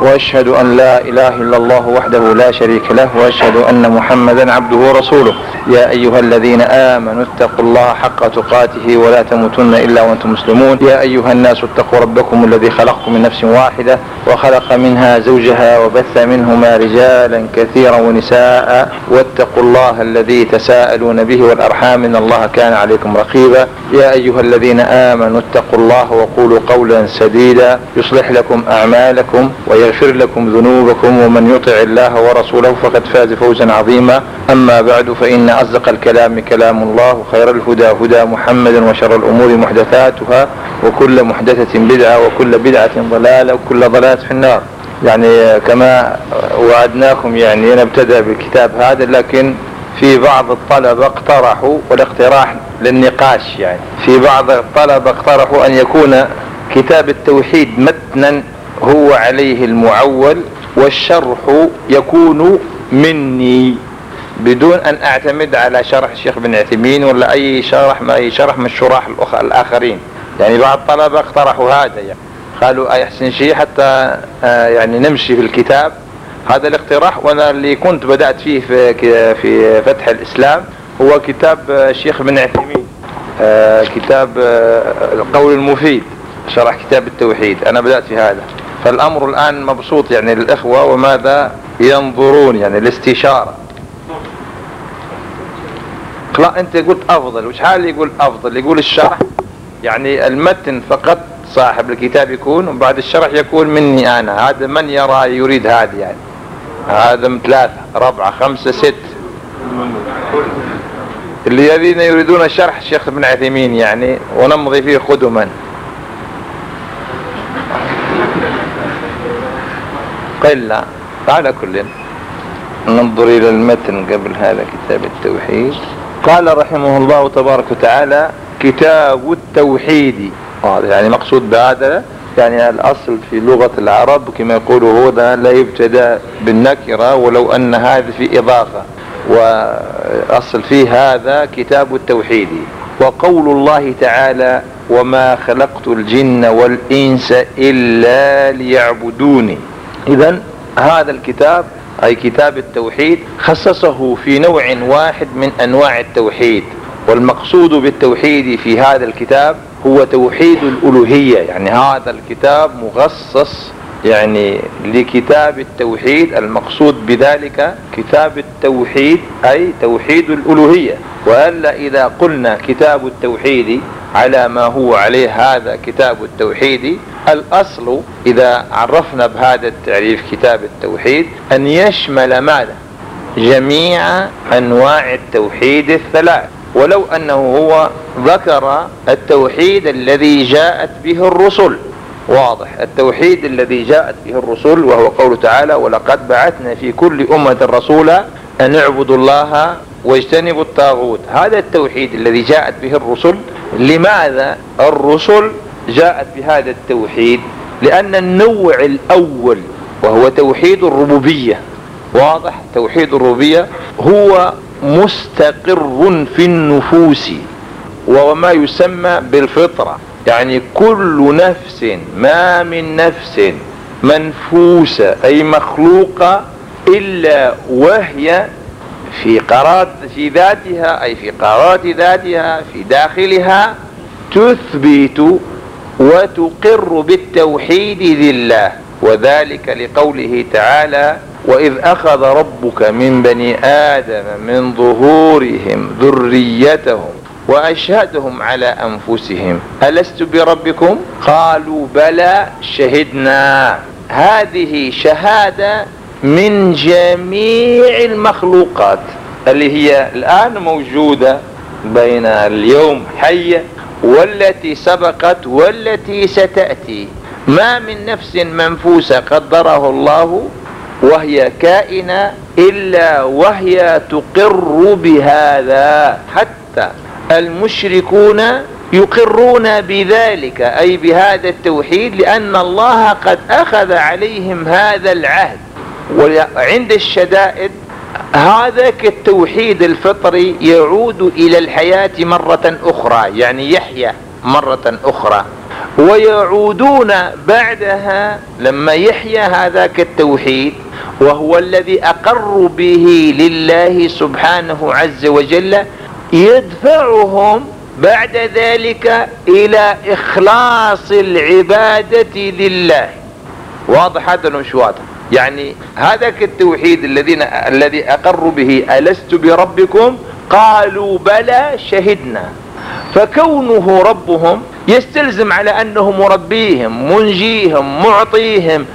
وأشهد أن لا إله إلا الله وحده لا شريك له وأشهد أن محمدا عبده ورسوله. يا أيها الذين آمنوا اتقوا الله حق تقاته ولا تموتن إلا وأنتم مسلمون. يا أيها الناس اتقوا ربكم الذي خلقكم من نفس واحدة وخلق منها زوجها وبث منهما رجالا كثيرا ونساء. واتقوا الله الذي تساءلون به والأرحام إن الله كان عليكم رقيبا. يا أيها الذين آمنوا اتقوا الله وقولوا قولا سديدا يصلح لكم أعمالكم ويغفر لكم ذنوبكم ومن يطع الله ورسوله فقد فاز فوزا عظيما. أما بعد فإن أصدق الكلام كلام الله وخير الهدى هدى محمد وشر الأمور محدثاتها وكل محدثة بدعة وكل بدعة ضلالة وكل ضلالة في النار. يعني كما وعدناكم يعني نبتدأ بالكتاب هذا لكن في بعض الطلبة اقترحوا والاقتراح للنقاش يعني. في بعض الطلبة اقترحوا أن يكون كتاب التوحيد متنا هو عليه المعول والشرح يكون مني بدون أن أعتمد على شرح الشيخ بن عثيمين ولا أي شرح ما أي شرح من الشراح الآخرين. يعني بعض الطلبة اقترحوا هذا يعني. قالوا أحسن شيء حتى يعني نمشي في الكتاب. هذا الاقتراح وأنا اللي كنت بدأت فيه في في فتح الإسلام هو كتاب الشيخ بن عثيمين. كتاب القول المفيد شرح كتاب التوحيد. أنا بدأت في هذا. فالأمر الآن مبسوط يعني للاخوة وماذا ينظرون يعني الاستشارة. لا أنت قلت أفضل وش حال يقول أفضل؟ يقول الشرح يعني المتن فقط صاحب الكتاب يكون وبعد الشرح يكون مني أنا. هذا من يرى يريد هذا يعني؟ هذا ثلاثة ربعة خمسة ست. الذين يريدون شرح الشيخ ابن عثيمين يعني ونمضي فيه قدما قلة على كل. ننظر إلى المتن قبل هذا كتاب التوحيد. قال رحمه الله تبارك وتعالى كتاب التوحيد. هذا يعني مقصود بهذا يعني الأصل في لغة العرب كما يقولوا هو لا يبتدأ بالنكرة ولو أن هذا في إضافة. وأصل فيه هذا كتاب التوحيد. وقول الله تعالى وما خلقت الجن والإنس إلا ليعبدوني. إذا هذا الكتاب أي كتاب التوحيد خصصه في نوع واحد من أنواع التوحيد. والمقصود بالتوحيد في هذا الكتاب هو توحيد الألوهية. يعني هذا الكتاب مخصص يعني لكتاب التوحيد. المقصود بذلك كتاب التوحيد أي توحيد الألوهية. وألا إذا قلنا كتاب التوحيد على ما هو عليه هذا كتاب التوحيد الأصل إذا عرفنا بهذا التعريف كتاب التوحيد أن يشمل ماذا؟ جميع أنواع التوحيد الثلاث. ولو أنه هو ذكر التوحيد الذي جاءت به الرسل. واضح. التوحيد الذي جاءت به الرسل وهو قوله تعالى ولقد بعثنا في كل أمة رسولا أن اعبدوا الله واجتنبوا الطاغوت. هذا التوحيد الذي جاءت به الرسل. لماذا الرسل جاءت بهذا التوحيد لأن النوع الأول وهو توحيد الربوبية واضح؟ توحيد الربوبية هو مستقر في النفوس وهو ما يسمى بالفطرة. يعني كل نفس ما من نفس منفوسة أي مخلوقة إلا وهي في قرار في ذاتها أي في قرارات ذاتها في داخلها تثبت وتقر بالتوحيد لله وذلك لقوله تعالى وإذ أخذ ربك من بني آدم من ظهورهم ذريتهم وأشهدهم على أنفسهم. ألست بربكم؟ قالوا بلى شهدنا. هذه شهادة من جميع المخلوقات اللي هي الآن موجودة بين اليوم حية والتي سبقت والتي ستأتي. ما من نفس منفوسة قدره الله وهي كائنة إلا وهي تقر بهذا. حتى المشركون يقرون بذلك أي بهذا التوحيد لأن الله قد أخذ عليهم هذا العهد. وعند الشدائد هذا كالتوحيد الفطري يعود إلى الحياة مرة أخرى يعني يحيا مرة أخرى. ويعودون بعدها لما يحيا هذاك التوحيد وهو الذي أقر به لله سبحانه عز وجل يدفعهم بعد ذلك إلى إخلاص العبادة لله. واضح هذا مش واضح؟ يعني هذاك التوحيد الذين الذي أقروا به ألست بربكم؟ قالوا بلى شهدنا. فكونه ربهم يستلزم على أنه مربيهم منجيهم معطيهم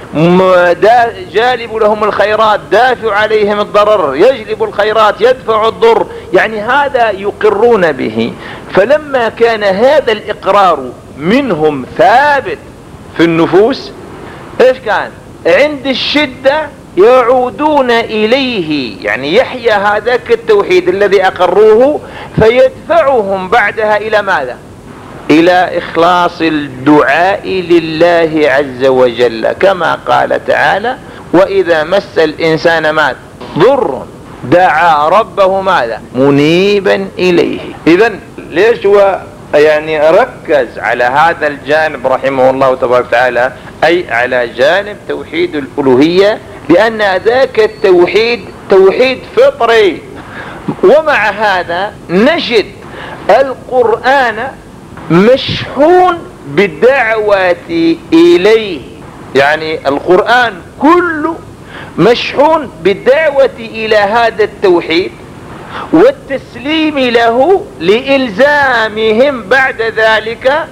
جالب لهم الخيرات دافع عليهم الضرر يجلب الخيرات يدفع الضر. يعني هذا يقرون به. فلما كان هذا الإقرار منهم ثابت في النفوس إيش كان؟ عند الشدة يعودون إليه. يعني يحيى هذاك التوحيد الذي أقروه فيدفعهم بعدها إلى ماذا؟ إلى إخلاص الدعاء لله عز وجل. كما قال تعالى وإذا مس الإنسان مات ضر دعا ربه ماذا؟ منيبا إليه. اذا ليش هو يعني ركز على هذا الجانب رحمه الله تبارك وتعالى أي على جانب توحيد الألوهية لأن ذاك التوحيد توحيد فطري. ومع هذا نجد القرآن مشحون بالدعوة إليه. يعني القرآن كله مشحون بالدعوة إلى هذا التوحيد. والتسليم له لإلزامهم بعد ذلك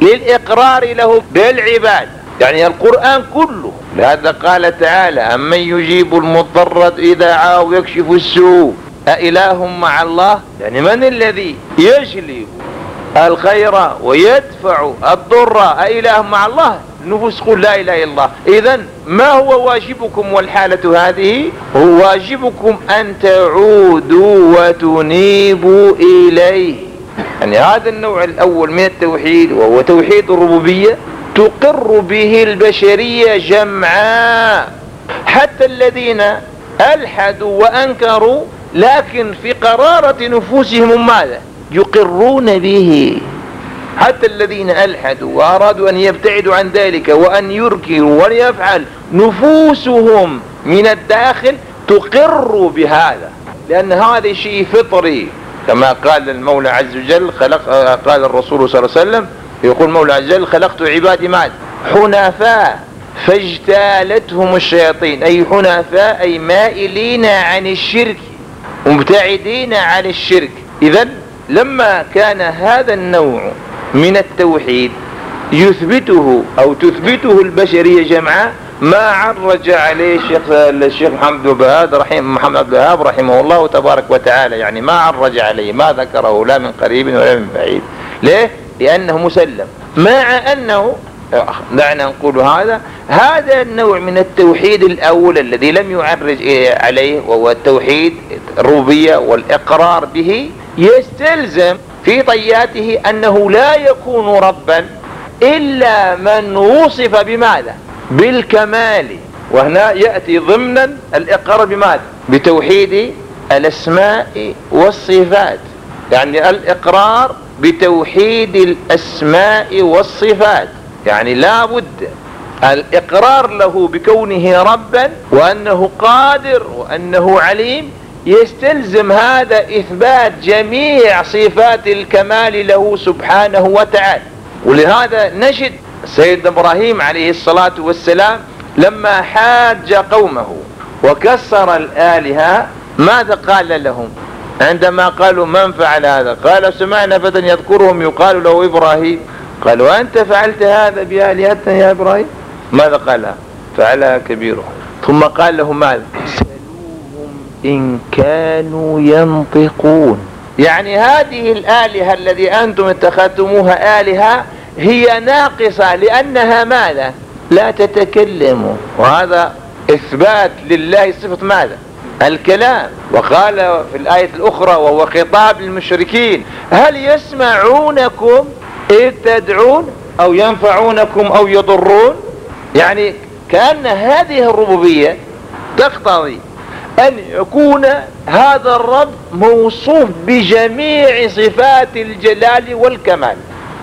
للإقرار له بالعباد. يعني القرآن كله لهذا قال تعالى أمن يجيب المضطر إذا عاه ويكشف السوء أإله مع الله؟ يعني من الذي يجلب الخير ويدفع الضر؟ أإله مع الله. نفوس قل لا إله إلا الله. إذا ما هو واجبكم والحالة هذه؟ هو واجبكم أن تعودوا وتنيبوا إليه. يعني هذا النوع الأول من التوحيد وهو توحيد الربوبية تقر به البشرية جمعاء حتى الذين ألحدوا وأنكروا لكن في قرارة نفوسهم ماذا؟ يقرون به. حتى الذين ألحدوا وأرادوا أن يبتعدوا عن ذلك وأن يركروا وأن يفعل نفوسهم من الداخل تقر بهذا. لأن هذا شيء فطري كما قال المولى عز وجل خلق قال الرسول صلى الله عليه وسلم يقول المولى عز وجل خلقت عبادي مات حنفاء فاجتالتهم الشياطين أي حنفاء أي مائلين عن الشرك مبتعدين عن الشرك. إذا لما كان هذا النوع من التوحيد. يثبته أو تثبته البشرية جمعاء ما عرج عليه الشيخ الشيخ محمد بن رحمه محمد بن الوهاب رحمه الله تبارك وتعالى. يعني ما عرج عليه ما ذكره لا من قريب ولا من بعيد. ليه؟ لأنه مسلم. مع أنه دعنا نقول هذا هذا النوع من التوحيد الأول الذي لم يعرج عليه وهو التوحيد الربوبية والإقرار به يستلزم في طياته أنه لا يكون ربا إلا من وصف بماذا؟ بالكمال. وهنا يأتي ضمنا الإقرار بماذا؟ بتوحيد الأسماء والصفات. يعني الإقرار بتوحيد الأسماء والصفات. يعني لا بد الإقرار له بكونه ربا وأنه قادر وأنه عليم يستلزم هذا إثبات جميع صفات الكمال له سبحانه وتعالى. ولهذا نجد سيد إبراهيم عليه الصلاة والسلام لما حاج قومه وكسر الآلهة ماذا قال لهم؟ عندما قالوا من فعل هذا؟ قال سمعنا فتى يذكرهم يقال له إبراهيم. قال وأنت فعلت هذا بآلهتنا يا إبراهيم؟ ماذا قال فعلها كبيرهم ثم قال لهم ماذا؟ إن كانوا ينطقون. يعني هذه الآلهة الذي أنتم اتخذتموها آلهة هي ناقصة لأنها ماذا؟ لا تتكلم. وهذا إثبات لله صفة ماذا؟ الكلام. وقال في الآية الأخرى وهو خطاب للمشركين هل يسمعونكم إذ تدعون أو ينفعونكم أو يضرون؟ يعني كأن هذه الربوبية تقتضي أن يكون هذا الرب موصوف بجميع صفات الجلال والكمال.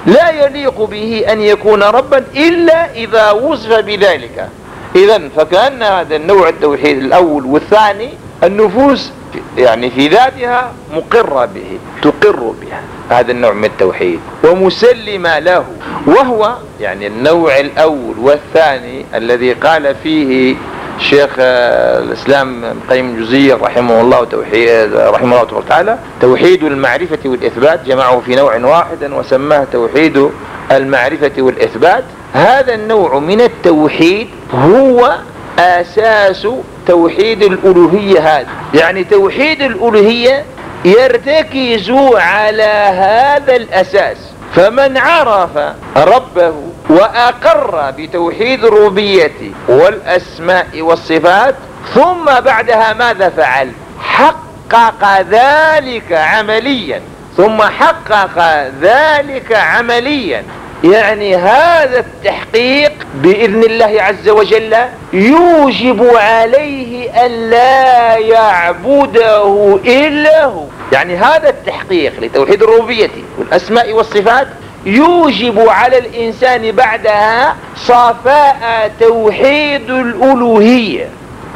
لا يليق به أن يكون ربا إلا إذا وصف بذلك. إذا فكأن هذا النوع التوحيد الأول والثاني النفوس يعني في ذاتها مقرة به تقر بها هذا النوع من التوحيد ومسلمة له. وهو يعني النوع الأول والثاني الذي قال فيه شيخ الإسلام قيم الجزية رحمه الله توحيد رحمه الله تعالى توحيد المعرفة والإثبات جمعه في نوع واحد وسماه توحيد المعرفة والإثبات. هذا النوع من التوحيد هو أساس توحيد الألوهية هذا يعني توحيد الألوهية يرتكز على هذا الأساس. فمن عرف ربه وأقر بتوحيد الربوبية والأسماء والصفات ثم بعدها ماذا فعل؟ حقق ذلك عمليا. ثم حقق ذلك عمليا. يعني هذا التحقيق بإذن الله عز وجل يوجب عليه أن لا يعبده إلا هو. يعني هذا التحقيق لتوحيد الربوبية والأسماء والصفات يوجب على الإنسان بعدها صفاء توحيد الألوهية.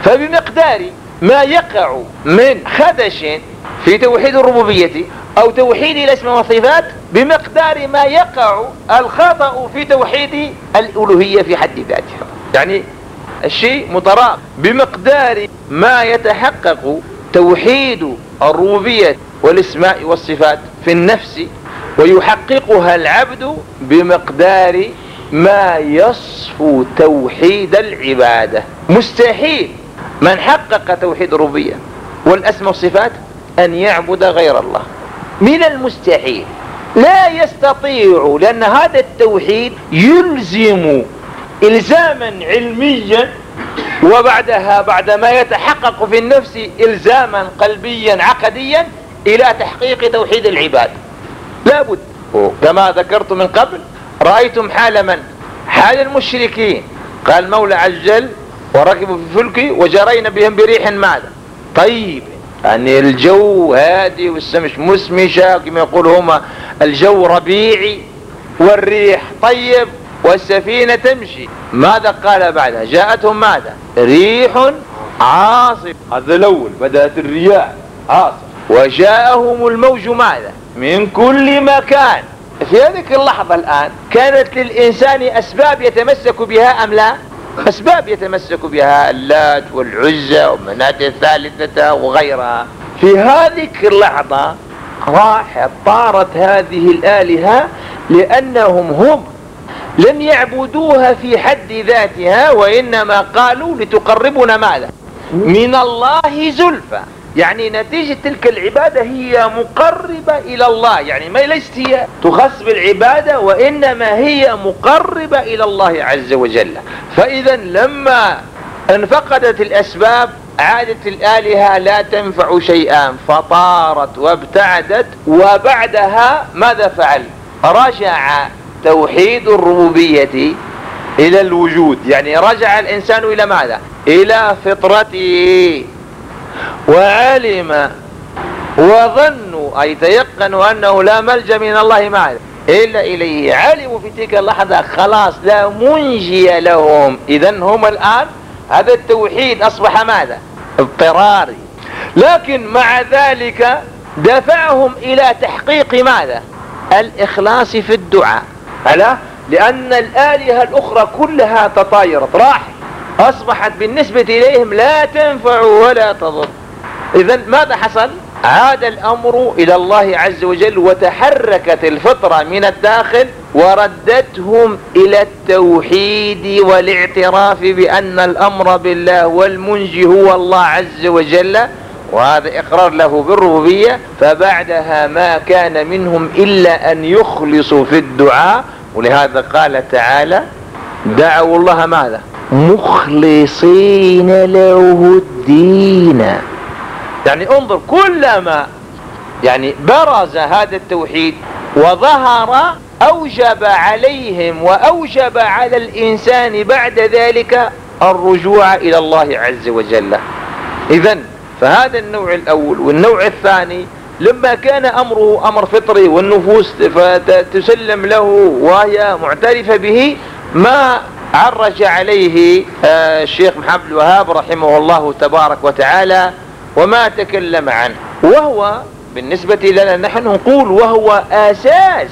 فبمقدار ما يقع من خدش في توحيد الربوبية أو توحيد الاسماء والصفات بمقدار ما يقع الخطأ في توحيد الألوهية في حد ذاتها. يعني الشيء متراق. بمقدار ما يتحقق توحيد الربوبية والاسماء والصفات في النفس ويحققها العبد بمقدار ما يصفو توحيد العبادة. مستحيل. من حقق توحيد الربوبية والأسماء والصفات أن يعبد غير الله. من المستحيل. لا يستطيع لأن هذا التوحيد يلزم إلزاما علميا وبعدها بعدما يتحقق في النفس إلزاما قلبيا عقديا إلى تحقيق توحيد العباد لابد. كما ذكرت من قبل رأيتم حال من؟ حال المشركين. قال المولى عز وجل وركبوا في الفلك وجرينا بهم بريح ماذا؟ طيب. يعني الجو هادي والسمش مسمشة كما يقول هما الجو ربيعي والريح طيب والسفينة تمشي. ماذا قال بعدها؟ جاءتهم ماذا؟ ريح عاصف. هذا الأول بدأت الرياح عاصف. وجاءهم الموج ماذا؟ من كل مكان. في هذه اللحظة الآن كانت للإنسان أسباب يتمسك بها أم لا؟ أسباب يتمسك بها اللات والعزة ومناة الثالثة وغيرها. في هذه اللحظة راحت طارت هذه الآلهة لأنهم هم لم يعبدوها في حد ذاتها وإنما قالوا لتقربنا ماذا؟ من الله زلفى. يعني نتيجة تلك العبادة هي مقربة إلى الله. يعني ما ليست هي تخص بالعبادة وإنما هي مقربة إلى الله عز وجل. فإذا لما انفقدت الأسباب عادت الآلهة لا تنفع شيئا فطارت وابتعدت. وبعدها ماذا فعل؟ رجع توحيد الربوبية إلى الوجود. يعني رجع الإنسان إلى ماذا؟ إلى فطرته. وعلم وظنوا أي تيقنوا أنه لا ملجأ من الله معه إلا إليه. علموا في تلك اللحظة خلاص لا منجي لهم. إذا هم الآن هذا التوحيد أصبح ماذا؟ اضطراري. لكن مع ذلك دفعهم إلى تحقيق ماذا؟ الإخلاص في الدعاء. ألا؟ لأن الآلهة الأخرى كلها تطايرت. راحت أصبحت بالنسبة إليهم لا تنفع ولا تضر. إذا ماذا حصل؟ عاد الأمر إلى الله عز وجل وتحركت الفطرة من الداخل وردتهم إلى التوحيد والاعتراف بأن الأمر بالله والمنجي هو الله عز وجل. وهذا إقرار له بالربوبية. فبعدها ما كان منهم إلا أن يخلصوا في الدعاء. ولهذا قال تعالى دعوا الله ماذا؟ مخلصين له الدين. يعني انظر كلما يعني برز هذا التوحيد وظهر أوجب عليهم وأوجب على الإنسان بعد ذلك الرجوع إلى الله عز وجل. إذا فهذا النوع الأول. والنوع الثاني لما كان أمره أمر فطري والنفوس تسلم له وهي معترفة به ما عرج عليه آه، الشيخ محمد الوهاب رحمه الله تبارك وتعالى وما تكلم عنه. وهو بالنسبة لنا نحن نقول وهو أساس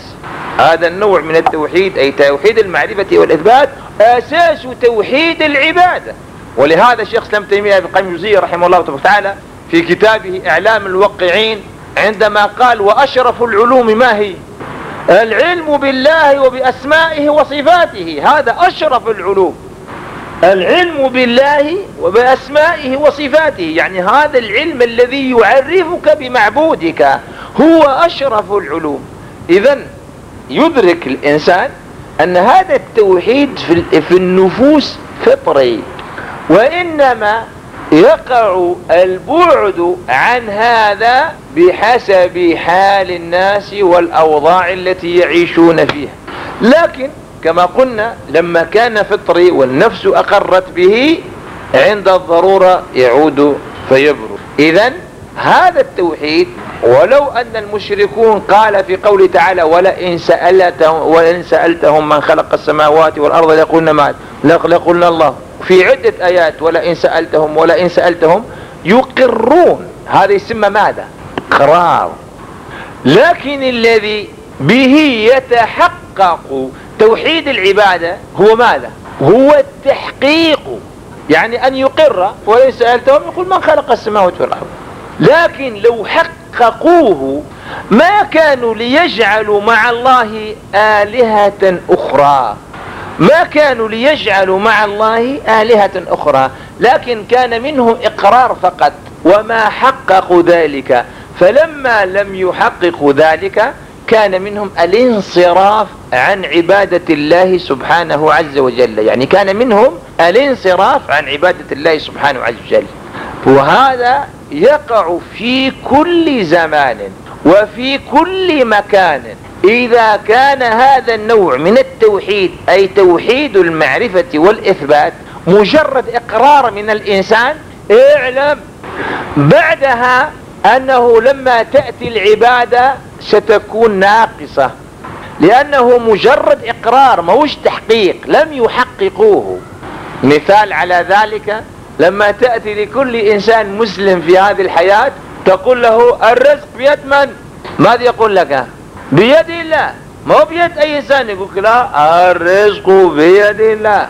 هذا النوع من التوحيد أي توحيد المعرفة والإثبات أساس توحيد العبادة. ولهذا الشيخ سلام تيمية بن قيم الجوزية رحمه الله تبارك وتعالى في كتابه إعلام الوقعين عندما قال وأشرف العلوم ما هي؟ العلم بالله وبأسمائه وصفاته هذا أشرف العلوم. العلم بالله وبأسمائه وصفاته يعني هذا العلم الذي يعرفك بمعبودك هو أشرف العلوم. إذا يدرك الإنسان أن هذا التوحيد في النفوس فطري وإنما يقع البعد عن هذا بحسب حال الناس والأوضاع التي يعيشون فيها. لكن كما قلنا لما كان فطري والنفس أقرت به عند الضرورة يعود فيبرو. إذا هذا التوحيد ولو أن المشركون قال في قوله تعالى ولئن سألتهم, ولئن سألتهم من خلق السماوات والأرض لقلنا ما لقلنا الله. في عدة آيات ولئن سألتهم ولئن سألتهم يقرون. هذا يسمى ماذا؟ إقرار. لكن الذي به يتحقق توحيد العبادة هو ماذا؟ هو التحقيق. يعني أن يقر ولئن سألتهم يقول من خلق السماوات والأرض؟ لكن لو حققوه ما كانوا ليجعلوا مع الله آلهة أخرى. ما كانوا ليجعلوا مع الله آلهة أخرى. لكن كان منهم إقرار فقط. وما حققوا ذلك. فلما لم يحققوا ذلك كان منهم الانصراف عن عبادة الله سبحانه عز وجل. يعني كان منهم الانصراف عن عبادة الله سبحانه عز وجل. وهذا يقع في كل زمان وفي كل مكان. إذا كان هذا النوع من التوحيد أي توحيد المعرفة والإثبات مجرد إقرار من الإنسان اعلم. بعدها أنه لما تأتي العبادة ستكون ناقصة. لأنه مجرد إقرار موش تحقيق لم يحققوه. مثال على ذلك لما تأتي لكل إنسان مسلم في هذه الحياة تقول له الرزق بيد من؟ ماذا يقول لك؟ بيد الله. ما بيد أي إنسان؟ يقول لا الرزق بيد الله.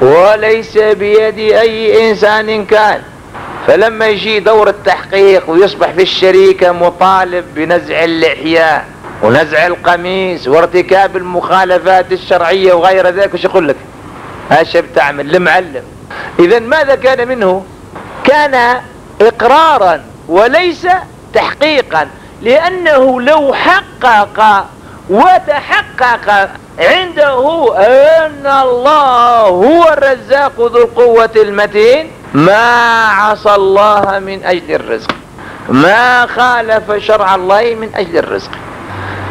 وليس بيد أي إنسان كان. فلما يجي دور التحقيق ويصبح في الشريكة مطالب بنزع اللحية ونزع القميص وارتكاب المخالفات الشرعية وغير ذلك وش يقول لك؟ هاشا بتعمل؟ المعلم. اذا ماذا كان منه؟ كان إقرارا وليس تحقيقا لأنه لو حقق وتحقق عنده أن الله هو الرزاق ذو القوة المتين ما عصى الله من أجل الرزق. ما خالف شرع الله من أجل الرزق.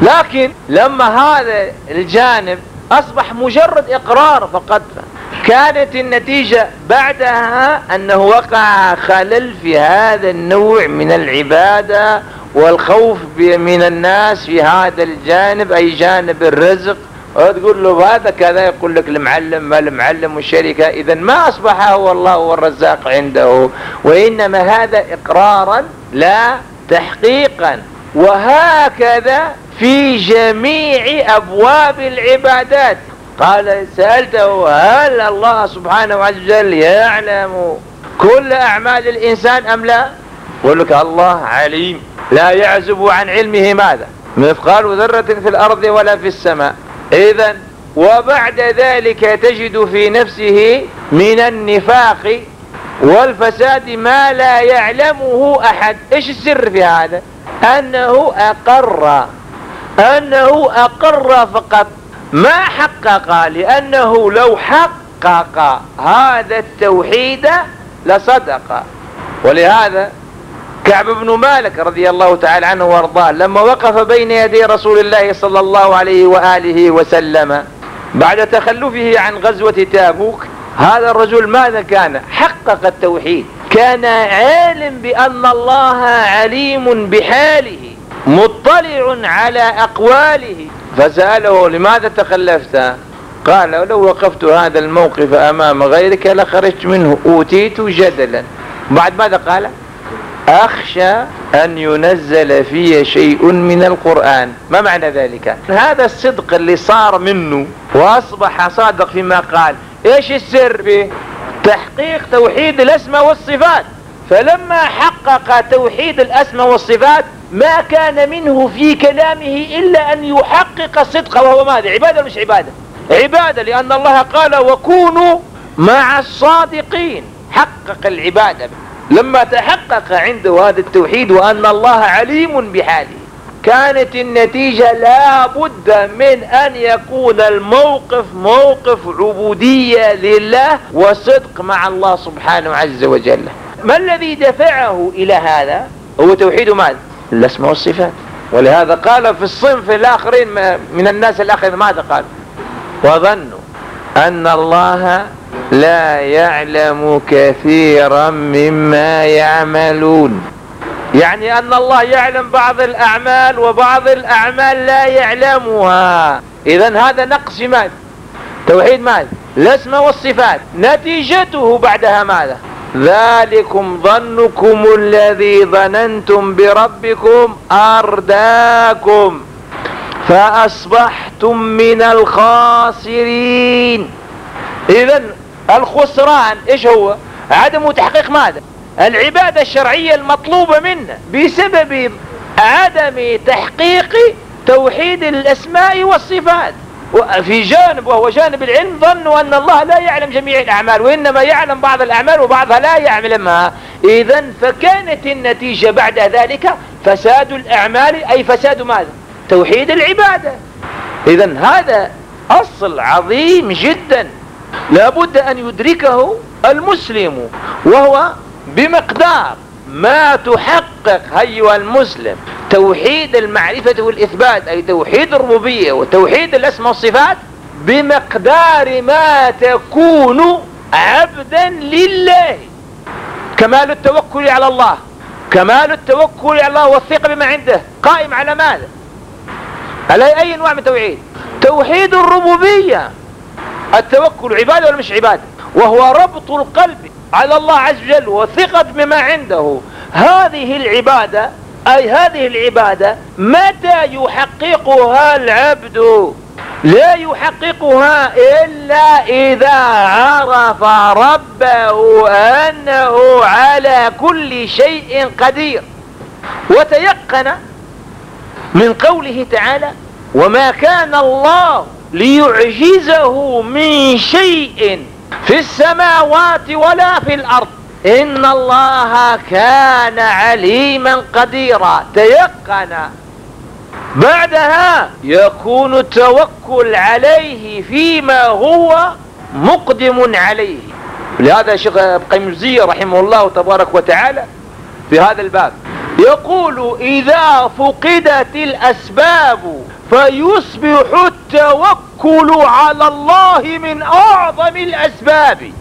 لكن لما هذا الجانب أصبح مجرد إقرار فقط كانت النتيجة بعدها أنه وقع خلل في هذا النوع من العبادة والخوف من الناس في هذا الجانب أي جانب الرزق. وتقول له هذا كذا يقول لك المعلم ما المعلم والشركة. اذا ما أصبح هو الله هو الرزاق عنده وإنما هذا إقرارا لا تحقيقا. وهكذا في جميع أبواب العبادات. قال سألته هل الله سبحانه وتعالى يعلم كل أعمال الإنسان أم لا؟ يقول لك الله عليم لا يعزب عن علمه ماذا؟ مثقال ذرة في الأرض ولا في السماء. إذا وبعد ذلك تجد في نفسه من النفاق والفساد ما لا يعلمه أحد. إيش السر في هذا؟ أنه أقر أنه أقر فقط. ما حقق لأنه لو حقق هذا التوحيد لصدق. ولهذا كعب بن مالك رضي الله تعالى عنه وارضاه لما وقف بين يدي رسول الله صلى الله عليه وآله وسلم بعد تخلفه عن غزوة تابوك هذا الرجل ماذا كان؟ حقق التوحيد. كان عالم بأن الله عليم بحاله مطلع على أقواله. فسأله لماذا تخلفت؟ قال لو وقفت هذا الموقف أمام غيرك لخرجت منه أوتيت جدلا. بعد ماذا قال؟ أخشى أن ينزل في شيء من القرآن. ما معنى ذلك؟ هذا الصدق اللي صار منه وأصبح صادق فيما قال. إيش السر به؟ تحقيق توحيد الأسماء والصفات. فلما حقق توحيد الأسماء والصفات ما كان منه في كلامه إلا أن يحقق الصدق وهو ماذا؟ عبادة مش عبادة؟ عبادة لأن الله قال وكونوا مع الصادقين حقق العبادة. لما تحقق عنده هذا التوحيد وأن الله عليم بحاله كانت النتيجة لا بد من أن يكون الموقف موقف عبودية لله وصدق مع الله سبحانه عز وجل. ما الذي دفعه إلى هذا؟ هو توحيد ماذا؟ الأسماء والصفات. ولهذا قال في الصنف الآخرين من الناس الآخرين ماذا قال؟ وظنوا. أن الله لا يعلم كثيرا مما يعملون. يعني أن الله يعلم بعض الأعمال وبعض الأعمال لا يعلمها. إذا هذا نقص ماذا توحيد ماذا الاسم والصفات نتيجته بعدها ماذا؟ ذلكم ظنكم الذي ظننتم بربكم أرداكم. فأصبحتم من الخاسرين. إذا الخسران إيش هو؟ عدم تحقيق ماذا؟ العبادة الشرعية المطلوبة منا بسبب عدم تحقيق توحيد الأسماء والصفات. في جانب وهو جانب العلم ظنوا أن الله لا يعلم جميع الأعمال وإنما يعلم بعض الأعمال وبعضها لا يعلمها. إذا فكانت النتيجة بعد ذلك فساد الأعمال أي فساد ماذا؟ توحيد العبادة. إذا هذا أصل عظيم جدا. لابد أن يدركه المسلم وهو بمقدار ما تحقق أيها المسلم. توحيد المعرفة والإثبات أي توحيد الربوبية وتوحيد الأسماء والصفات بمقدار ما تكون عبدا لله. كمال التوكل على الله. كمال التوكل على الله والثقة بما عنده. قائم على ماذا على أي أنواع من توحيد؟ توحيد الربوبية. التوكل عبادة ولا مش عبادة؟ وهو ربط القلب على الله عز وجل وثقة بما عنده. هذه العبادة أي هذه العبادة متى يحققها العبد؟ لا يحققها إلا إذا عرف ربه أنه على كل شيء قدير. وتيقن من قوله تعالى وما كان الله ليعجزه من شيء في السماوات ولا في الأرض إن الله كان عليما قديرا. تيقن بعدها يكون التوكل عليه فيما هو مقدم عليه. لهذا شيخ قيمزي رحمه الله تبارك وتعالى في هذا الباب. يقول إذا فقدت الأسباب فيصبح التوكل على الله من أعظم الأسباب.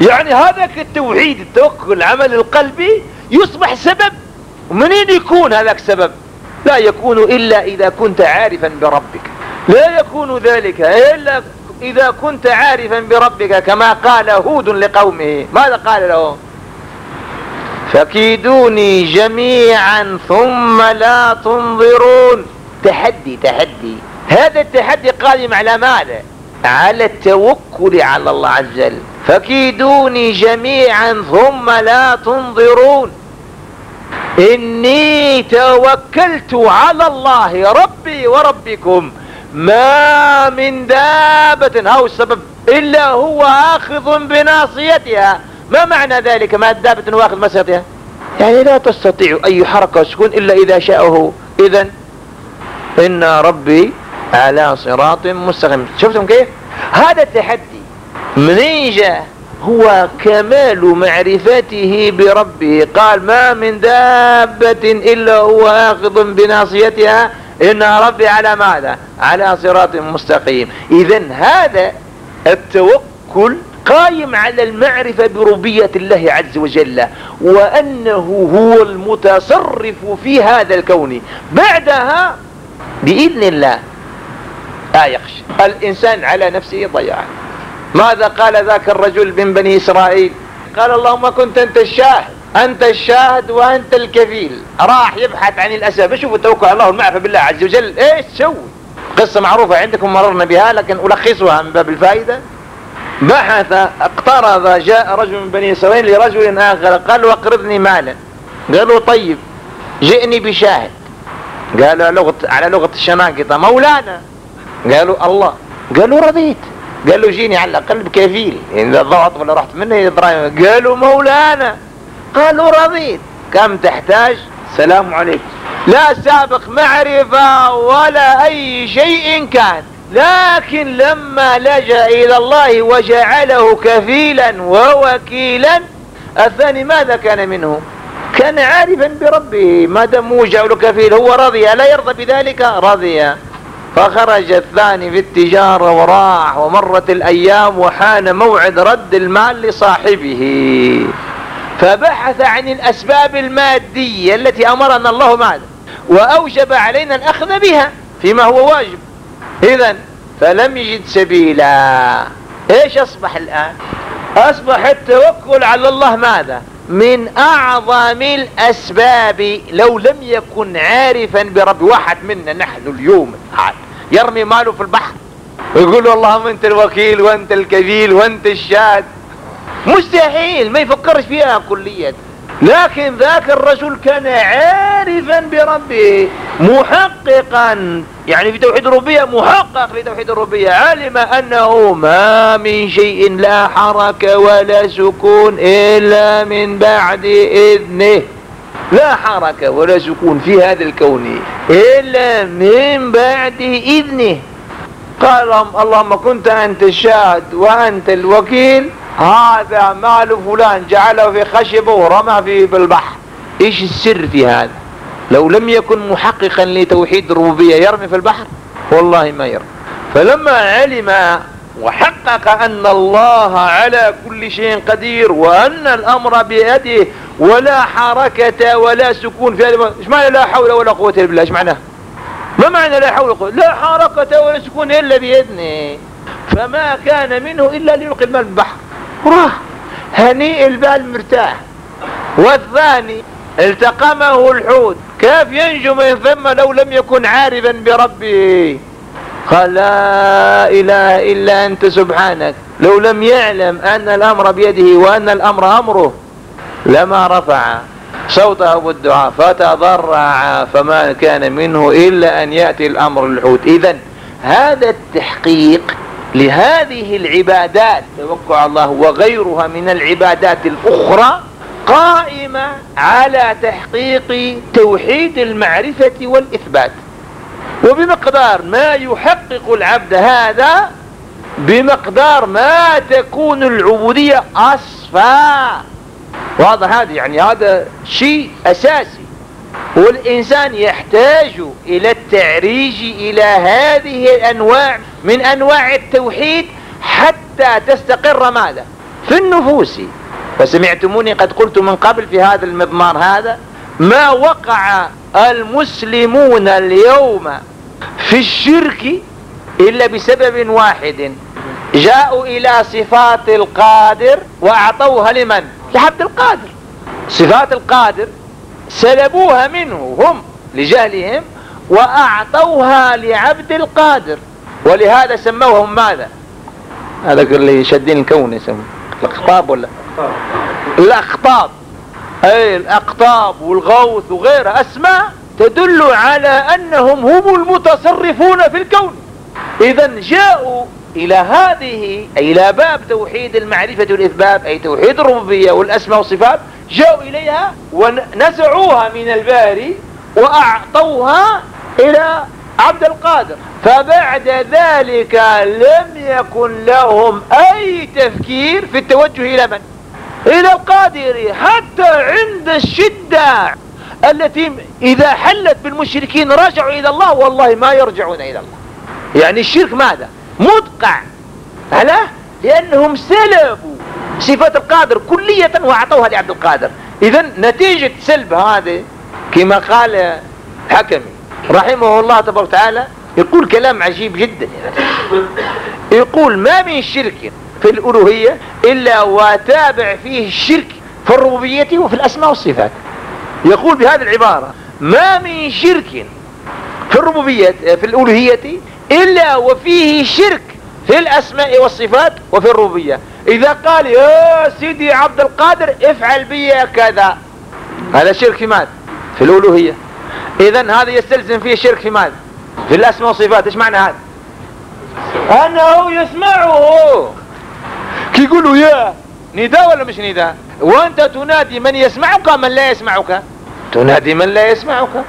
يعني هذاك التوحيد التوكل العمل القلبي يصبح سبب. ومنين يكون هذاك سبب؟ لا يكون إلا إذا كنت عارفا بربك. لا يكون ذلك إلا إذا كنت عارفا بربك كما قال هود لقومه. ماذا قال لهم؟ فكيدوني جميعا ثم لا تنظرون. تحدي تحدي. هذا التحدي قائم على ماذا؟ على التوكل على الله عز وجل. فكيدوني جميعا ثم لا تنظرون. إني توكلت على الله ربي وربكم. ما من دابة هو السبب إلا هو آخذ بناصيتها. ما معنى ذلك؟ ما الدابة واخذ بناصيتها يعني لا تستطيع أي حركة سكون إلا إذا شاءه. إذا إن ربي على صراط مستقيم. شفتم كيف؟ هذا التحدي منين جاء هو كمال معرفته بربه. قال ما من دابة إلا هو آخذ بناصيتها. إن ربي على ماذا؟ على صراط مستقيم. إذا هذا التوكل قايم على المعرفة بربوبية الله عز وجل وأنه هو المتصرف في هذا الكون. بعدها بإذن الله لا يخشى. الإنسان على نفسه ضياع. ماذا قال ذاك الرجل من بني إسرائيل؟ قال اللهم كنت أنت الشاهد. أنت الشاهد وأنت الكفيل. راح يبحث عن الأسباب. شوفوا توكل على الله والمعرفة بالله عز وجل. إيش تسوي؟ قصة معروفة عندكم مررنا بها لكن ألخصها من باب الفائدة. بحث اقترض جاء رجل من بني إسرائيل لرجل آخر قال واقرضني مالا. قالوا طيب جئني بشاهد. قالوا لغة على لغة الشناقطة مولانا. قالوا الله. قالوا رضيت. قال له جيني على الأقل بكفيل. يعني إذا ضغط ولا رحت منه إبراهيم. قالوا مولانا. قالوا رضيت. كم تحتاج؟ سلام عليكم. لا سابق معرفة ولا أي شيء كان. لكن لما لجأ إلى الله وجعله كفيلا ووكيلا الثاني ماذا كان منه؟ كان عارفا بربه ما دام وجع له كفيل هو رضي لا يرضى بذلك رضي فخرج الثاني في التجارة وراح ومرت الأيام وحان موعد رد المال لصاحبه. فبحث عن الأسباب المادية التي أمرنا الله ماذا وأوجب علينا الأخذ بها فيما هو واجب. إذا فلم يجد سبيلا. إيش أصبح الآن؟ أصبح التوكل على الله ماذا؟ من أعظم الأسباب لو لم يكن عارفا برب واحد منا نحن اليوم. يرمي ماله في البحر. ويقول اللهم أنت الوكيل وأنت الكفيل وأنت الشاهد مستحيل ما يفكرش فيها كليا. لكن ذاك الرجل كان عارفا بربه محققا. يعني في توحيد الربوبية محقق في توحيد الربوبية. علم أنه ما من شيء لا حركة ولا سكون إلا من بعد إذنه. لا حركة ولا سكون في هذا الكون إلا من بعد إذنه. قال لهم اللهم كنت أنت الشاهد وأنت الوكيل. هذا مال فلان جعله في خشبة ورمى فيه بالبحر. إيش السر في هذا؟ لو لم يكن محققا لتوحيد الربوبية يرمي في البحر؟ والله ما يرمي. فلما علم وحقق أن الله على كل شيء قدير وأن الأمر بيده ولا حركة ولا سكون في هذا إيش معنى لا حول ولا قوة إلا بالله؟ إيش معناه ما معنى لا حول ولا قوة؟ لا حركة ولا سكون إلا بإذنه فما كان منه إلا ليلقي المال بالبحر. راح هنيء البال مرتاح. والثاني التقمه الحوت. كيف ينجو من ثم لو لم يكن عارفا بربه؟ قال لا إله إلا أنت سبحانك. لو لم يعلم أن الأمر بيده وأن الأمر أمره لما رفع صوته بالدعاء فتضرع فما كان منه إلا أن يأتي الأمر الحوت. اذا هذا التحقيق لهذه العبادات توقع الله وغيرها من العبادات الأخرى قائمة على تحقيق توحيد المعرفة والإثبات. وبمقدار ما يحقق العبد هذا بمقدار ما تكون العبودية أصفى. واضح هذا؟ يعني هذا شيء أساسي. والإنسان يحتاج إلى التعريج إلى هذه الأنواع من أنواع التوحيد حتى تستقر ماذا؟ في النفوس. فسمعتموني قد قلت من قبل في هذا المضمار هذا ما وقع المسلمون اليوم في الشرك إلا بسبب واحد جاءوا إلى صفات القادر وأعطوها لمن؟ لعبد القادر. صفات القادر سلبوها منه هم لجهلهم وأعطوها لعبد القادر. ولهذا سموهم ماذا؟ هذا اللي شدين الكون يسموه. الأخطاب ولا؟ الأخطاب. أي الأقطاب والغوث وغيرها. أسماء تدل على أنهم هم المتصرفون في الكون. إذا جاءوا إلى هذه أي إلى باب توحيد المعرفة والإثبات أي توحيد الربوبية والأسماء والصفات جاءوا إليها ونزعوها من الباري وأعطوها إلى عبد القادر. فبعد ذلك لم يكن لهم أي تفكير في التوجه إلى من؟ إلى القادر حتى عند الشدة التي إذا حلت بالمشركين رجعوا إلى الله والله ما يرجعون إلى الله. يعني الشرك ماذا؟ مدقع. على؟ لأنهم سلبوا صفة القادر كلية وأعطوها لعبد القادر. إذا نتيجة سلب هذه كما قال حكمي رحمه الله تبارك وتعالى يقول كلام عجيب جدا. يقول ما من شرك في الألوهية إلا وتابع فيه الشرك في الربوبية وفي الأسماء والصفات. يقول بهذه العبارة ما من شرك في الربوبية في الألوهية إلا وفيه شرك في الأسماء والصفات وفي الربوبية. إذا قال يا سيدي عبد القادر افعل بي كذا. هذا شرك في ماذا في الألوهية. إذا هذا يستلزم فيه شرك في ماذا؟ في الأسماء والصفات إيش معنى هذا؟ أنه يسمعه. كي يقولوا يا نداء ولا مش نداء؟ وأنت تنادي من يسمعك من لا يسمعك. تنادي من لا يسمعك.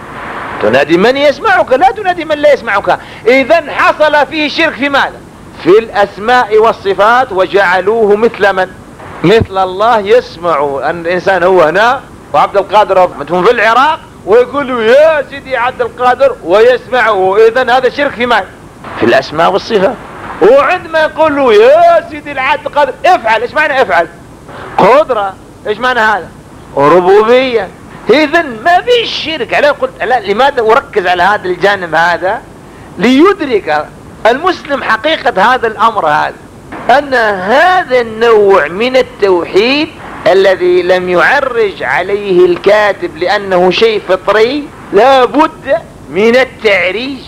تنادي من يسمعك لا تنادي من لا يسمعك. إذا حصل فيه شرك في ماذا؟ في الأسماء والصفات وجعلوه مثل من؟ مثل الله يسمع. أن الإنسان هو هنا وعبد القادر مدفون في العراق؟ ويقول له يا سيدي عبد القادر ويسمعه. إذا هذا شرك في ماذا في الأسماء والصفات وعندما يقول له يا سيدي العبد القادر افعل. إيش معنى افعل؟ قدرة. إيش معنى هذا؟ ربوبية. اذا ما في شرك. على قلت لا لماذا أركز على هذا الجانب هذا؟ ليدرك المسلم حقيقة هذا الأمر هذا أن هذا النوع من التوحيد الذي لم يعرج عليه الكاتب لأنه شيء فطري لا بد من التعريج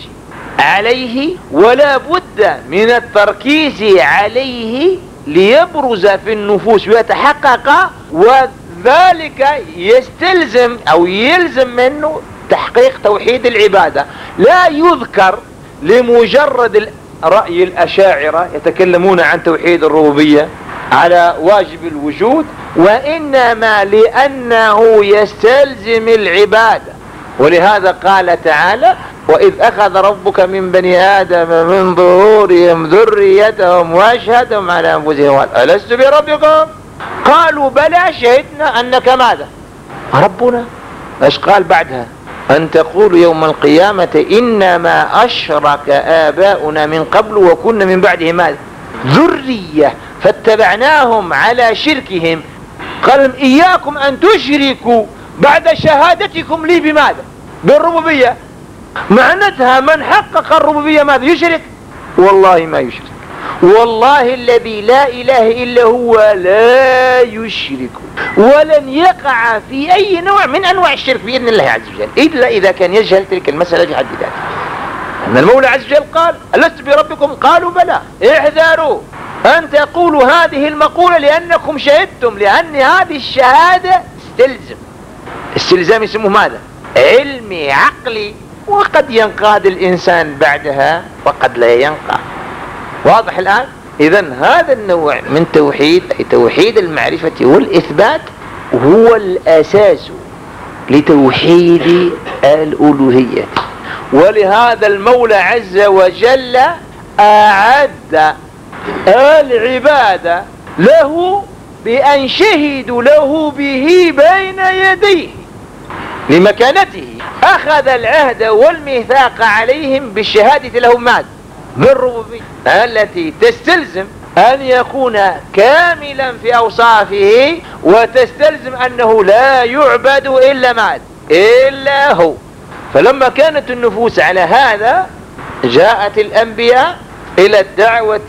عليه ولا بد من التركيز عليه ليبرز في النفوس ويتحقق وذلك يستلزم أو يلزم منه تحقيق توحيد العبادة. لا يذكر لمجرد رأي الأشاعرة يتكلمون عن توحيد الربوبية. على واجب الوجود وإنما لأنه يستلزم العبادة. ولهذا قال تعالى وإذ أخذ ربك من بني آدم من ظهورهم ذريتهم وأشهدهم على أنفسهم ألست بربكم؟ قالوا بلى شهدنا أنك ماذا؟ ربنا. إيش قال بعدها؟ أن تقول يوم القيامة إنما أشرك آباؤنا من قبل وكنا من بعده ماذا؟ ذرية. فاتبعناهم على شركهم. قال إياكم أن تشركوا بعد شهادتكم لي بماذا؟ بالربوبية. معنتها من حقق الربوبية ماذا؟ يشرك؟ والله ما يشرك. والله الذي لا إله إلا هو لا يشرك ولن يقع في أي نوع من أنواع الشرك بإذن الله عز وجل إلا إذا كان يجهل تلك المسألة في حد ذاتها. أن المولى عز وجل قال ألست بربكم؟ قالوا بلى. احذروا. أن تقولوا هذه المقولة لأنكم شهدتم لأن هذه الشهادة استلزم. استلزام اسمه ماذا؟ علمي عقلي. وقد ينقاد الإنسان بعدها وقد لا ينقى واضح الآن؟ إذا هذا النوع من توحيد أي توحيد المعرفة والإثبات هو الأساس لتوحيد الألوهية. ولهذا المولى عز وجل أعد العبادة له بأن شهدوا له به بين يديه لمكانته. أخذ العهد والميثاق عليهم بالشهادة لهم ماذا؟ بالربوبية التي تستلزم أن يكون كاملا في أوصافه وتستلزم أنه لا يعبد إلا ماذا؟ إلا هو. فلما كانت النفوس على هذا جاءت الأنبياء إلى الدعوة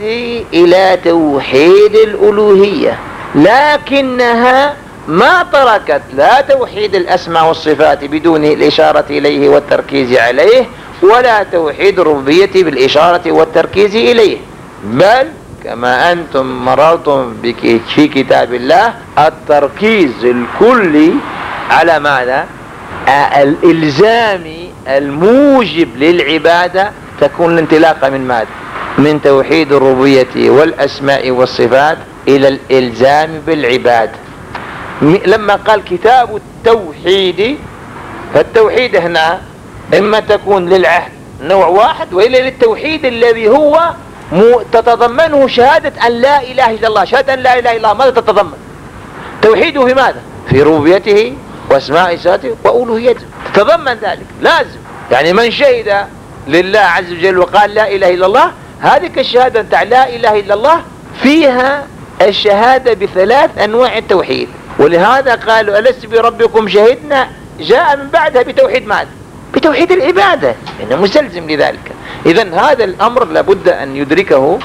إلى توحيد الألوهية لكنها ما تركت لا توحيد الأسماء والصفات بدون الإشارة إليه والتركيز عليه ولا توحيد الربوبية بالإشارة والتركيز إليه. بل كما أنتم مررتم في كتاب الله التركيز الكلي على ماذا؟ الإلزام الموجب للعبادة تكون الانطلاقة من ماذا؟ من توحيد الربوبية والأسماء والصفات إلى الإلزام بالعباد. لما قال كتاب التوحيد فالتوحيد هنا إما تكون للعهد نوع واحد وإلا للتوحيد الذي هو تتضمنه شهادة أن لا إله إلا الله. شهادة أن لا إله إلا الله ماذا تتضمن؟ توحيده في ماذا؟ في ربوبيته وأسماء صفاته وألوهيته. تتضمن ذلك لازم. يعني من شهد لله عز وجل وقال لا إله إلا الله هذه كالشهادة تاع لا إله إلا الله فيها الشهادة بثلاث أنواع التوحيد. ولهذا قالوا ألست بربكم شهدنا؟ جاء من بعدها بتوحيد ماذا؟ بتوحيد العبادة. إنه مسلزم لذلك. إذا هذا الأمر لابد أن يدركه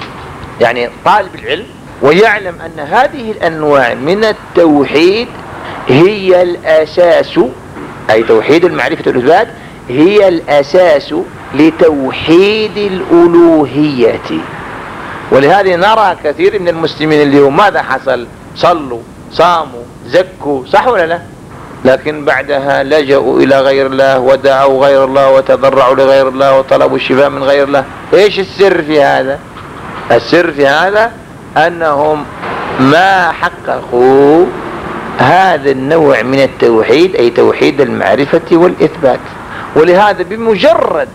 يعني طالب العلم ويعلم أن هذه الأنواع من التوحيد هي الأساس أي توحيد المعرفة والإثبات هي الأساس لتوحيد الألوهية. ولهذا نرى كثير من المسلمين اليوم ماذا حصل؟ صلوا صاموا زكوا صح ولا لا؟ لكن بعدها لجأوا إلى غير الله ودعوا غير الله وتضرعوا لغير الله وطلبوا الشفاء من غير الله. إيش السر في هذا؟ السر في هذا أنهم ما حققوا هذا النوع من التوحيد أي توحيد المعرفة والإثبات. ولهذا بمجرد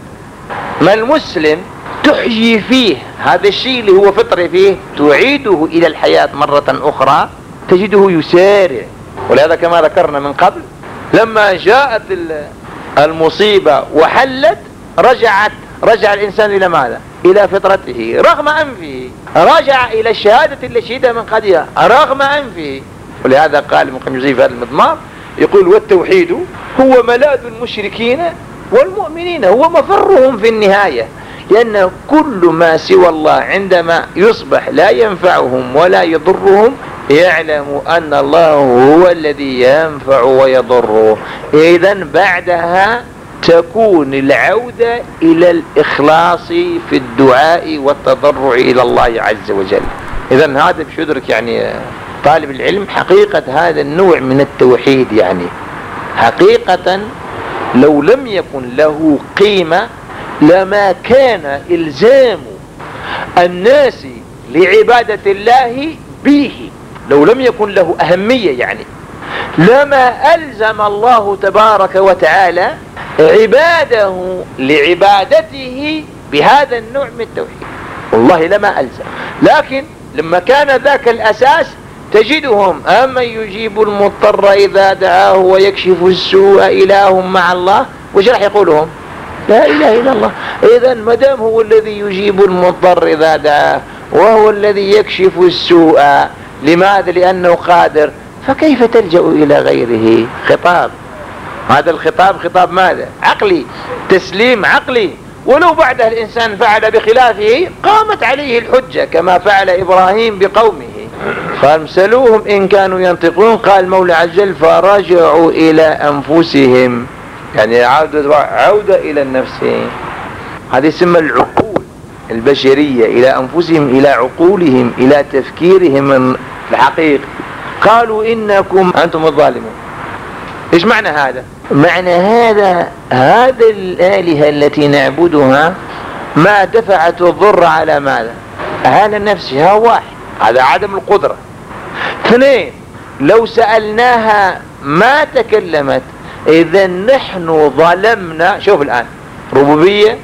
ما المسلم تحيي فيه هذا الشيء اللي هو فطري فيه تعيده إلى الحياة مرة أخرى تجده يسارع. ولهذا كما ذكرنا من قبل لما جاءت المصيبة وحلت رجعت رجع الإنسان إلى ماذا؟ إلى فطرته. رغم أنفه رجع إلى الشهادة التي شهدها من قدها رغم أنفه. ولهذا قال ابن في هذا المضمار يقول والتوحيد هو ملاذ المشركين والمؤمنين هو مفرهم في النهاية لأن كل ما سوى الله عندما يصبح لا ينفعهم ولا يضرهم يعلم أن الله هو الذي ينفع ويضر إذا بعدها تكون العودة إلى الإخلاص في الدعاء والتضرع إلى الله عز وجل. إذا هذا بشو يدرك يعني طالب العلم حقيقة هذا النوع من التوحيد يعني حقيقة لو لم يكن له قيمة لما كان إلزام الناس لعبادة الله به. لو لم يكن له أهمية يعني. لما ألزم الله تبارك وتعالى عباده لعبادته بهذا النوع من التوحيد. والله لما ألزم. لكن لما كان ذاك الأساس تجدهم أمن يجيب المضطر إذا دعاه ويكشف السوء إله مع الله؟ وش راح يقولهم؟ لا إله إلا الله. إذا مدام هو الذي يجيب المضطر إذا دعاه وهو الذي يكشف السوء لماذا؟ لأنه قادر. فكيف تلجأ إلى غيره؟ خطاب. هذا الخطاب خطاب ماذا؟ عقلي تسليم عقلي. ولو بعدها الإنسان فعل بخلافه قامت عليه الحجة كما فعل إبراهيم بقومه. فامسلوهم إن كانوا ينطقون قال مولى عز وجل فرجعوا إلى أنفسهم. يعني عودة, عودة إلى النفس. هذه اسمها العقول البشرية إلى أنفسهم إلى عقولهم إلى تفكيرهم الحقيقي. قالوا إنكم أنتم الظالمون. إيش معنى هذا؟ معنى هذا هذا الآلهة التي نعبدها ما دفعت الضر على ماذا؟ على نفسها واحد. هذا عدم القدرة. اثنين لو سألناها ما تكلمت إذا نحن ظلمنا شوف الآن ربوبية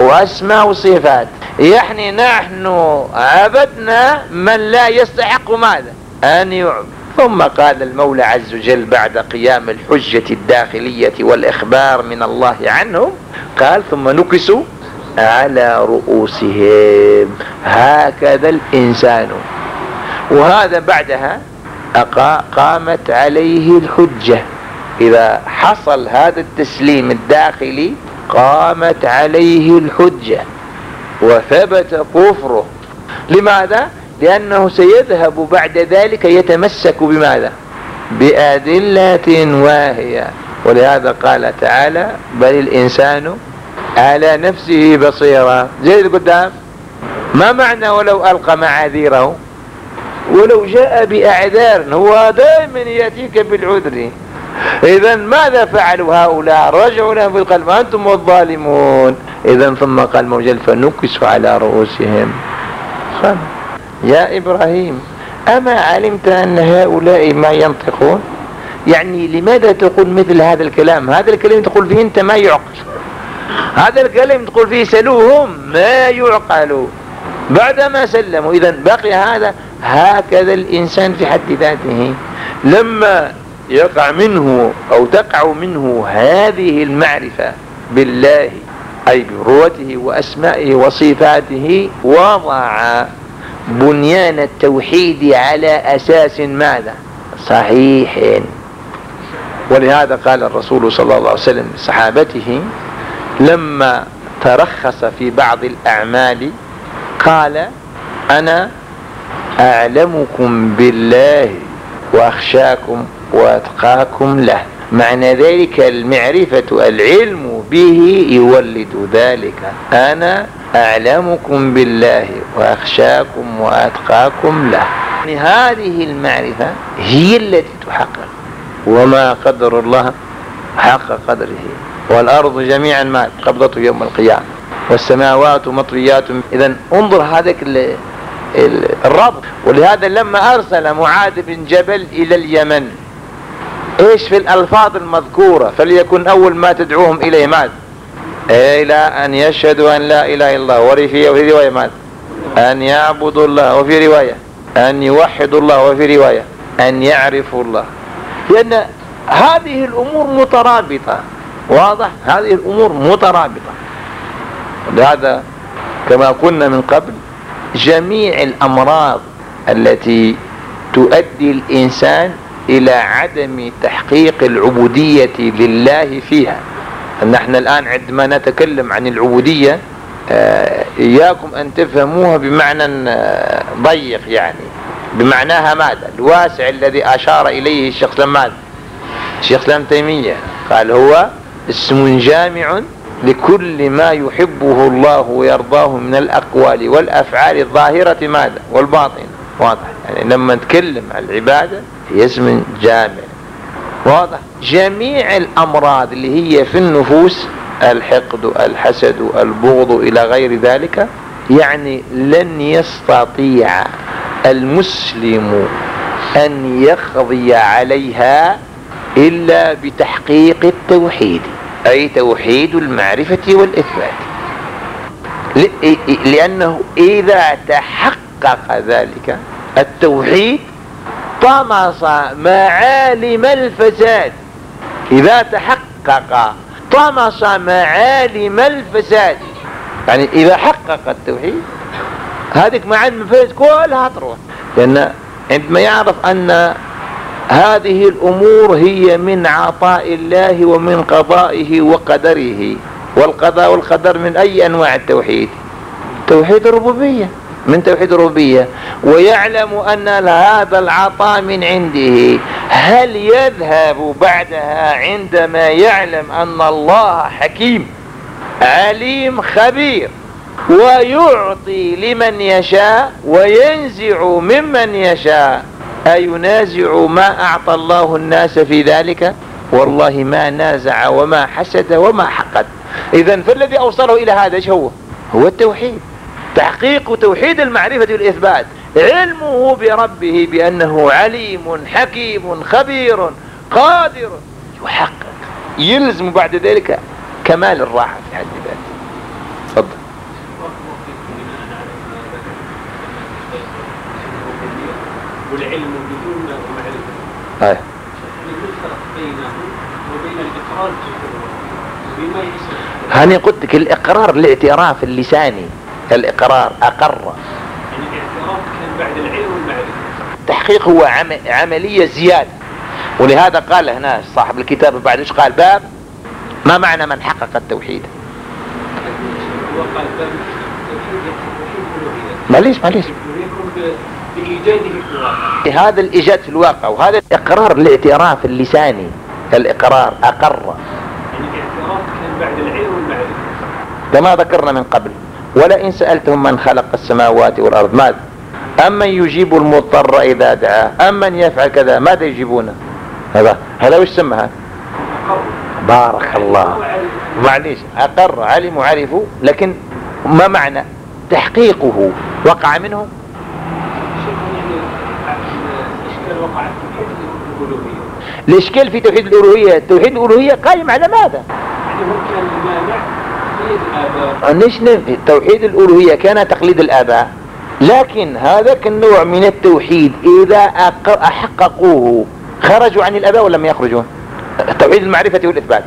وأسماء وصفات. يعني نحن عبدنا من لا يستحق ماذا؟ أن يعبد. ثم قال المولى عز وجل بعد قيام الحجة الداخلية والإخبار من الله عنهم قال ثم نكسوا على رؤوسهم. هكذا الإنسان. وهذا بعدها قامت عليه الحجة. إذا حصل هذا التسليم الداخلي قامت عليه الحجة. وثبت كفره. لماذا؟ لأنه سيذهب بعد ذلك يتمسك بماذا؟ بأدلة واهية. ولهذا قال تعالى بل الإنسان على نفسه بصيرا. زي القدام؟ ما معنى ولو ألقى معاذيره؟ ولو جاء بأعذار هو دائما يأتيك بالعذر. إذا ماذا فعلوا هؤلاء؟ رجعوا لهم في القلب. أنتم الظالمون. إذا ثم قال موجل فنكسوا على رؤوسهم. خل. يا إبراهيم أما علمت أن هؤلاء ما ينطقون؟ يعني لماذا تقول مثل هذا الكلام؟ هذا الكلام تقول فيه أنت ما يعقل. هذا الكلام تقول فيه سلوهم ما يعقل. بعدما سلموا إذا بقي هذا هكذا الإنسان في حد ذاته. لما يقع منه أو تقع منه هذه المعرفة بالله أي بروته وأسمائه وصفاته وضع بنيان التوحيد على أساس ماذا؟ صحيح ولهذا قال الرسول صلى الله عليه وسلم لصحابته لما ترخص في بعض الأعمال قال أنا أعلمكم بالله وأخشاكم وأتقاكم له. معنى ذلك المعرفة العلم به يولد ذلك. أنا أعلمكم بالله وأخشاكم وأتقاكم له. يعني هذه المعرفة هي التي تحقق. وما قدر الله حق قدره. والأرض جميعا ما قبضته يوم القيامة. والسماوات مطويات إذا انظر هذاك الربط ولهذا لما أرسل معاذ بن جبل إلى اليمن إيش في الألفاظ المذكورة؟ فليكن أول ما تدعوهم إليه ماذا؟ إلى أن يشهدوا أن لا إله إلا الله. وفي وفي رواية ماذا؟ أن يعبدوا الله. وفي رواية أن يوحدوا الله. وفي رواية أن يعرفوا الله. لأن هذه الأمور مترابطة. واضح؟ هذه الأمور مترابطة. لهذا كما قلنا من قبل جميع الأمراض التي تؤدي الإنسان إلى عدم تحقيق العبودية لله فيها. نحن الآن عندما نتكلم عن العبودية آه، إياكم أن تفهموها بمعنى آه، ضيق يعني. بمعناها ماذا؟ الواسع الذي أشار إليه الشيخ ماذا الشيخ سلام تيمية. قال هو اسم جامع لكل ما يحبه الله ويرضاه من الأقوال والأفعال الظاهرة ماذا؟ والباطنة واضح. يعني لما نتكلم عن العبادة هي اسم جامع. واضح. جميع الأمراض اللي هي في النفوس الحقد الحسد البغض إلى غير ذلك يعني لن يستطيع المسلم أن يقضي عليها إلا بتحقيق التوحيد. أي توحيد المعرفة والإثبات. لأنه إذا تحقق ذلك التوحيد طمس معالم الفساد. إذا تحقق طمس معالم الفساد. يعني إذا حقق التوحيد هذه معالم الفساد كلها تروح. لأن عندما يعرف أن هذه الأمور هي من عطاء الله ومن قضائه وقدره. والقضاء والقدر من أي أنواع التوحيد؟ توحيد الربوبية. من توحيد الربوبية. ويعلم أن هذا العطاء من عنده. هل يذهب بعدها عندما يعلم أن الله حكيم عليم خبير ويعطي لمن يشاء وينزع ممن يشاء؟ أينازع ما أعطى الله الناس في ذلك؟ والله ما نازع وما حسد وما حقد. إذا فالذي أوصله إلى هذا إيش هو؟ هو التوحيد. تحقيق توحيد المعرفة والإثبات. علمه بربه بأنه عليم حكيم خبير قادر. يحقق. يلزم بعد ذلك كمال الراحة في حد ذاته. والعلم بدون معرفة. أيه. بينه وبين الإقرار بما هاني قلت لك الإقرار الاعتراف اللساني الإقرار أقر. يعني الاعتراف كان بعد العلم والمعرفة. التحقيق هو عملية زيادة. ولهذا قال هنا صاحب الكتاب بعد إيش قال؟ باب ما معنى من حقق التوحيد. معليش معليش. بإيجاده في الواقع هذا الإيجاد في الواقع وهذا الإقرار الاعتراف اللساني الإقرار أقر. يعني الاعتراف كان بعد العلم والمعرفة كما ذكرنا من قبل ولئن سألتهم من خلق السماوات والأرض ماذا أمن يجيب المضطر إذا دعاه؟ أمن يفعل كذا؟ ماذا يجيبونه؟ هذا هذا وش سمى بارك الله. معليش أقر علموا عرفوا لكن ما معنى؟ تحقيقه. وقع منهم؟ الإشكال في توحيد الألوهية. توحيد الألوهية قائم على ماذا؟ ممكن نيش توحيد الألوهية كان تقليد الآباء. لكن هذا النوع من التوحيد إذا أحققوه خرجوا عن الآباء ولم يخرجوا توحيد المعرفة والإثبات.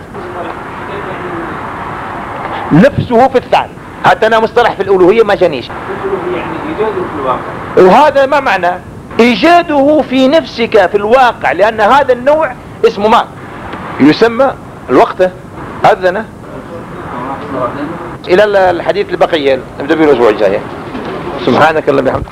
نفسه في الثاني. حتى أنا مصطلح في الألوهية ما جانيش. يعني وهذا ما معنى؟ إيجاده في نفسك في الواقع لأن هذا النوع اسمه ما؟ يسمى الوقت أذن. إلى الحديث البقية نبدأ به الأسبوع الجاي. سبحانك اللهم وبحمدك.